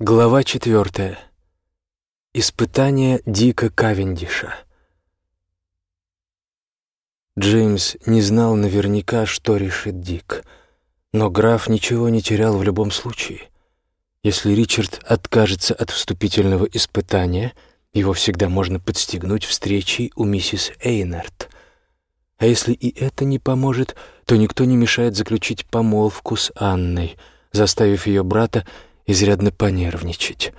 Глава четвертая. Испытание Дика Кавендиша. Джеймс не знал наверняка, что решит Дик, но граф ничего не терял в любом случае. Если Ричард откажется от вступительного испытания, его всегда можно подстегнуть встречей у миссис Эйнард. А если и это не поможет, то никто не мешает заключить помолвку с Анной, заставив ее брата изрядно понервничать.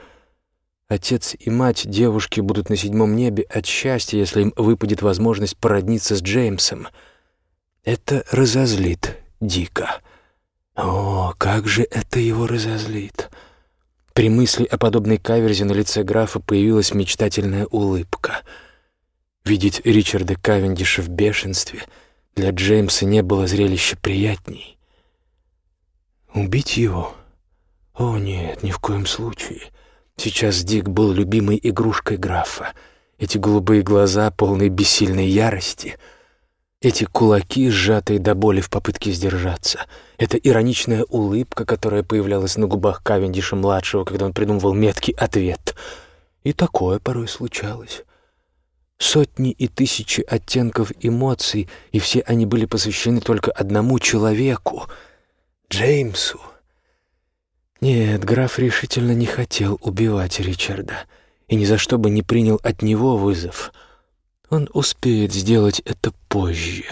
Отец и мать девушки будут на седьмом небе от счастья, если им выпадет возможность породниться с Джеймсом. Это разозлит Дика. О, как же это его разозлит! При мысли о подобной каверзе на лице графа появилась мечтательная улыбка. Видеть Ричарда Кавендиша в бешенстве для Джеймса не было зрелища приятней. Убить его — о нет, ни в коем случае. Сейчас Дик был любимой игрушкой графа. Эти голубые глаза, полные бессильной ярости, эти кулаки, сжатые до боли в попытке сдержаться, эта ироничная улыбка, которая появлялась на губах Кавендиша-младшего, когда он придумывал меткий ответ. И такое порой случалось. Сотни и тысячи оттенков эмоций, и все они были посвящены только одному человеку — Джеймсу. Нет, граф решительно не хотел убивать Ричарда и ни за что бы не принял от него вызов. Он успеет сделать это позже.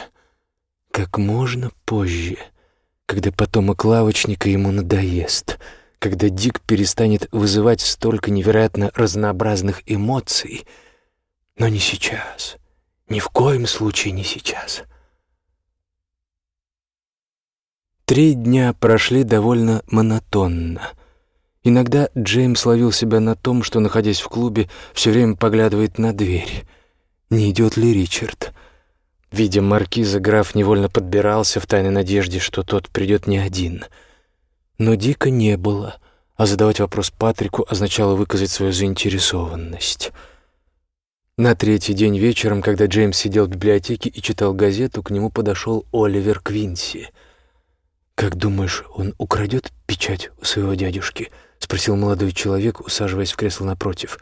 Как можно позже, когда потомок лавочника ему надоест, когда Дик перестанет вызывать столько невероятно разнообразных эмоций. Но не сейчас. Ни в коем случае не сейчас. — Три дня прошли довольно монотонно. Иногда Джеймс ловил себя на том, что, находясь в клубе, все время поглядывает на дверь. Не идет ли Ричард? Видя маркиза, граф невольно подбирался в тайной надежде, что тот придет не один. Но Дика не было, а задавать вопрос Патрику означало выказать свою заинтересованность. На третий день вечером, когда Джеймс сидел в библиотеке и читал газету, к нему подошел Оливер Квинси — «Как думаешь, он украдет печать у своего дядюшки?» — спросил молодой человек, усаживаясь в кресло напротив.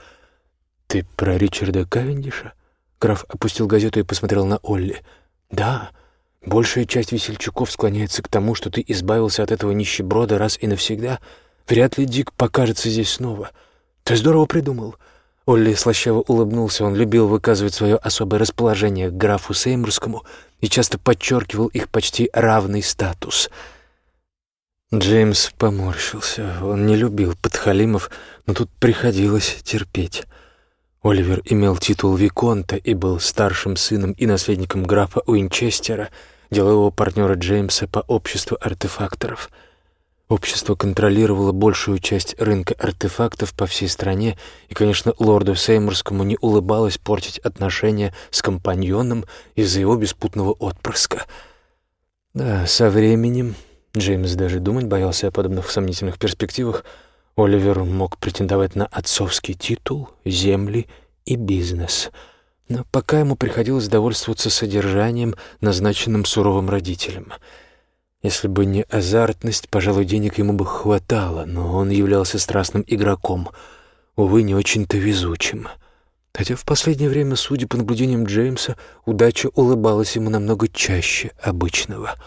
«Ты про Ричарда Кавендиша?» Граф опустил газету и посмотрел на Олли. «Да, большая часть весельчаков склоняется к тому, что ты избавился от этого нищеброда раз и навсегда. Вряд ли Дик покажется здесь снова. Ты здорово придумал». Олли слащаво улыбнулся. Он любил выказывать свое особое расположение к графу Сеймурскому и часто подчеркивал их почти равный статус — Джеймс поморщился. Он не любил подхалимов, но тут приходилось терпеть. Оливер имел титул Виконта и был старшим сыном и наследником графа Уинчестера, делового партнера Джеймса по обществу артефакторов. Общество контролировало большую часть рынка артефактов по всей стране, и, конечно, лорду Сеймурскому не улыбалось портить отношения с компаньоном из-за его беспутного отпрыска. Да, со временем Джеймс даже думать боялся о подобных сомнительных перспективах. Оливер мог претендовать на отцовский титул, земли и бизнес. Но пока ему приходилось довольствоваться содержанием, назначенным суровым родителям. Если бы не азартность, пожалуй, денег ему бы хватало, но он являлся страстным игроком, увы, не очень-то везучим. Хотя в последнее время, судя по наблюдениям Джеймса, удача улыбалась ему намного чаще обычного —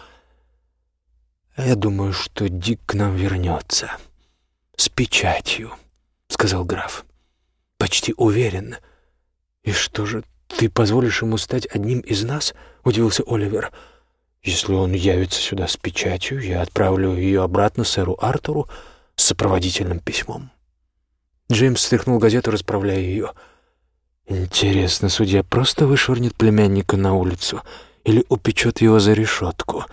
а «Я думаю, что Дик к нам вернется. С печатью», — сказал граф. «Почти уверен. И что же, ты позволишь ему стать одним из нас?» — удивился Оливер. «Если он явится сюда с печатью, я отправлю ее обратно сэру Артуру с сопроводительным письмом». Джеймс стряхнул газету, расправляя ее. «Интересно, судья просто вышвырнет племянника на улицу или упечет его за решетку?»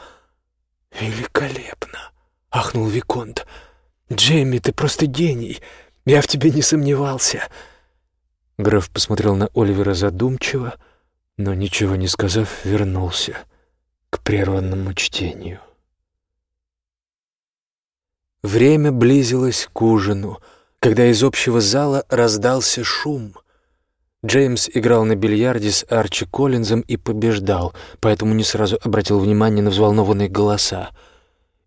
«Великолепно!» — ахнул Виконт. «Джейми, ты просто гений! Я в тебе не сомневался!» Граф посмотрел на Оливера задумчиво, но, ничего не сказав, вернулся к прерванному чтению. Время близилось к ужину, когда из общего зала раздался шум — Джеймс играл на бильярде с Арчи Коллинзом и побеждал, поэтому не сразу обратил внимание на взволнованные голоса.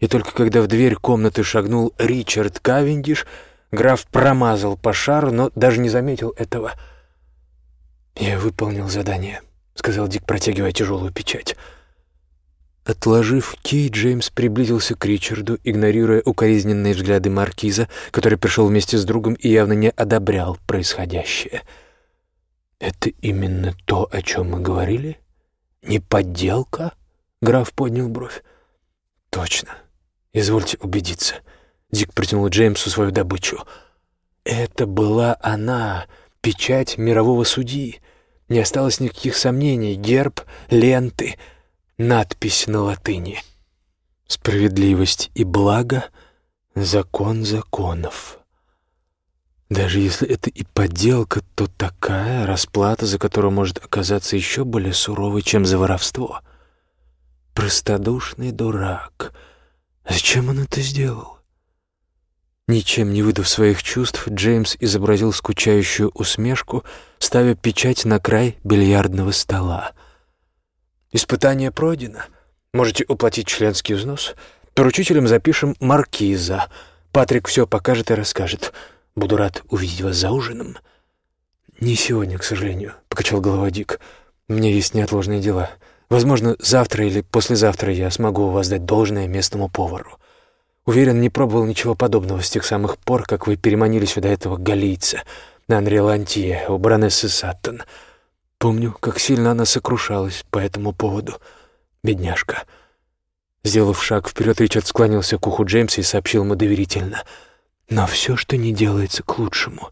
И только когда в дверь комнаты шагнул Ричард Кавендиш, Граф промазал по шару, но даже не заметил этого. «Я выполнил задание», — сказал Дик, протягивая тяжелую печать. Отложив кей, Джеймс приблизился к Ричарду, игнорируя укоризненные взгляды маркиза, который пришел вместе с другом и явно не одобрял происходящее. «Это именно то, о чем мы говорили? Не подделка?» — граф поднял бровь. «Точно. Извольте убедиться». Дик протянул Джеймсу свою добычу. «Это была она, печать мирового судьи. Не осталось никаких сомнений. Герб, ленты, надпись на латыни. Справедливость и благо — закон законов». Даже если это и подделка, то такая расплата, за которую может оказаться еще более суровой, чем за воровство. Простодушный дурак. Зачем он это сделал? Ничем не выдав своих чувств, Джеймс изобразил скучающую усмешку, ставя печать на край бильярдного стола. «Испытание пройдено. Можете уплатить членский взнос. Поручителем запишем маркиза. Патрик все покажет и расскажет. Буду рад увидеть вас за ужином». «Не сегодня, к сожалению», — покачал головой Дик. «У меня есть неотложные дела. Возможно, завтра или послезавтра я смогу воздать должное местному повару». Уверен, не пробовал ничего подобного с тех самых пор, как вы переманили сюда этого галийца, на Анриолантье, у баронессы Саттон. Помню, как сильно она сокрушалась по этому поводу. Бедняжка. Сделав шаг вперед, Ричард склонился к уху Джеймса и сообщил ему доверительно. «Но все, что не делается к лучшему.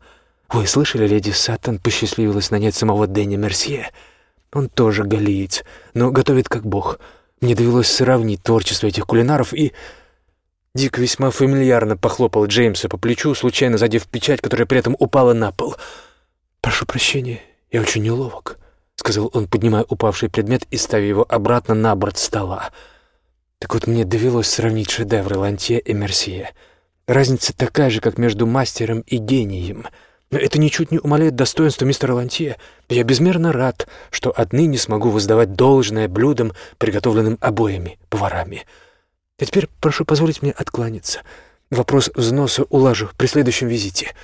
Вы слышали, леди Саттон посчастливилась нанять самого Дэнни Мерсье? Он тоже галиец, но готовит как бог. Мне довелось сравнить творчество этих кулинаров и...» Дик весьма фамильярно похлопал Джеймса по плечу, случайно задев печать, которая при этом упала на пол. «Прошу прощения, я очень неловок», — сказал он, поднимая упавший предмет и ставя его обратно на борт стола. «Так вот, мне довелось сравнить шедевры Лантье и Мерсье. Разница такая же, как между мастером и гением. Но это ничуть не умаляет достоинства мистера Лантье. Я безмерно рад, что отныне смогу воздавать должное блюдам, приготовленным обоими поварами». А теперь прошу позволить мне откланяться. Вопрос взноса улажу при следующем визите».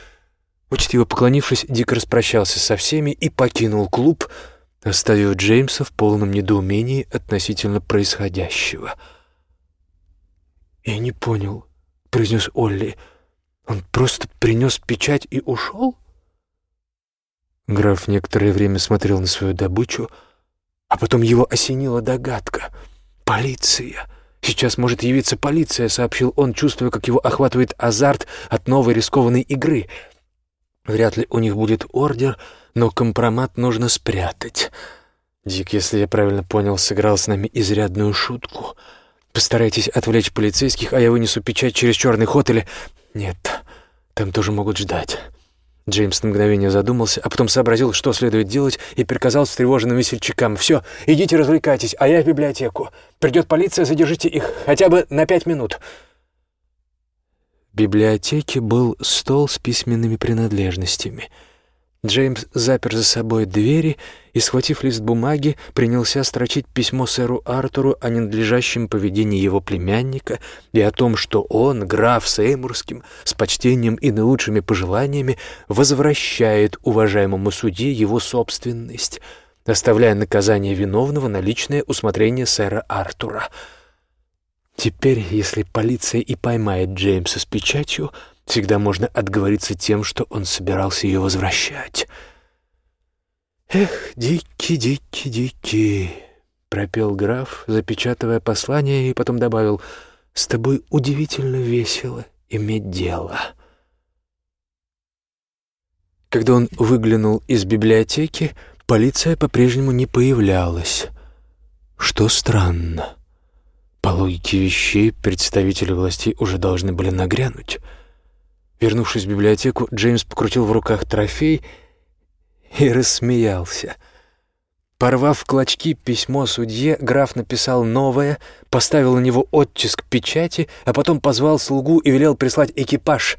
Учтиво поклонившись, Дик распрощался со всеми и покинул клуб, оставив Джеймса в полном недоумении относительно происходящего. «Я не понял», — произнес Олли. «Он просто принес печать и ушел?» Граф некоторое время смотрел на свою добычу, а потом его осенила догадка. «Полиция!» «Сейчас может явиться полиция», — сообщил он, чувствуя, как его охватывает азарт от новой рискованной игры. «Вряд ли у них будет ордер, но компромат нужно спрятать». Дик, если я правильно понял, сыграл с нами изрядную шутку. Постарайтесь отвлечь полицейских, а я вынесу печать через черный ход или... Нет, там тоже могут ждать. Джеймс на мгновение задумался, а потом сообразил, что следует делать, и приказал встревоженным весельчакам. «Все, идите развлекайтесь, а я в библиотеку. Придет полиция, задержите их хотя бы на пять минут». В библиотеке был стол с письменными принадлежностями — Джеймс запер за собой двери и, схватив лист бумаги, принялся строчить письмо сэру Артуру о ненадлежащем поведении его племянника и о том, что он, граф Сеймурским, с почтением и наилучшими пожеланиями возвращает уважаемому судье его собственность, оставляя наказание виновного на личное усмотрение сэра Артура. Теперь, если полиция и поймает Джеймса с печатью, Всегда можно отговориться тем, что он собирался ее возвращать. «Эх, дикий, дикий, дикий», — пропел граф, запечатывая послание, и потом добавил, «С тобой удивительно весело иметь дело». Когда он выглянул из библиотеки, полиция по-прежнему не появлялась. Что странно. По логике вещей, представители властей уже должны были нагрянуть — Вернувшись в библиотеку, Джеймс покрутил в руках трофей и рассмеялся. Порвав в клочки письмо судье, граф написал новое, поставил на него оттиск печати, а потом позвал слугу и велел прислать экипаж.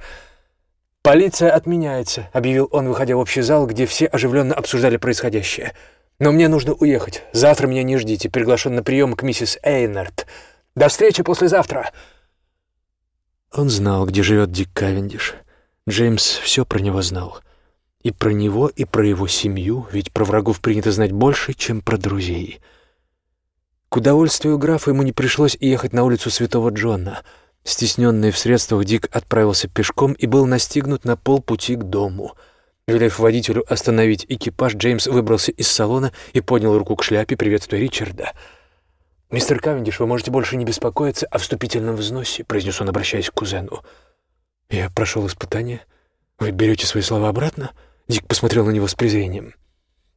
«Полиция отменяется», — объявил он, выходя в общий зал, где все оживленно обсуждали происходящее. «Но мне нужно уехать. Завтра меня не ждите. Приглашен на прием к миссис Эйнард. До встречи послезавтра!» Он знал, где живет Дик Кавендиш. Джеймс все про него знал. И про него, и про его семью, ведь про врагов принято знать больше, чем про друзей. К удовольствию графа ему не пришлось ехать на улицу Святого Джона. Стесненный в средствах, Дик отправился пешком и был настигнут на полпути к дому. Велев водителю остановить экипаж, Джеймс выбрался из салона и поднял руку к шляпе, приветствуя Ричарда. «Мистер Кавендиш, вы можете больше не беспокоиться о вступительном взносе», — произнес он, обращаясь к кузену. «Я прошел испытание. Вы берете свои слова обратно?» Дик посмотрел на него с презрением.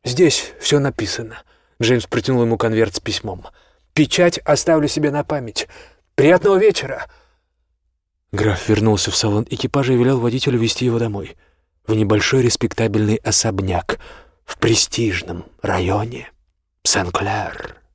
«Здесь все написано». Джеймс протянул ему конверт с письмом. «Печать оставлю себе на память. Приятного вечера!» Граф вернулся в салон экипажа и велел водителю вести его домой. В небольшой респектабельный особняк в престижном районе Сен-Клер.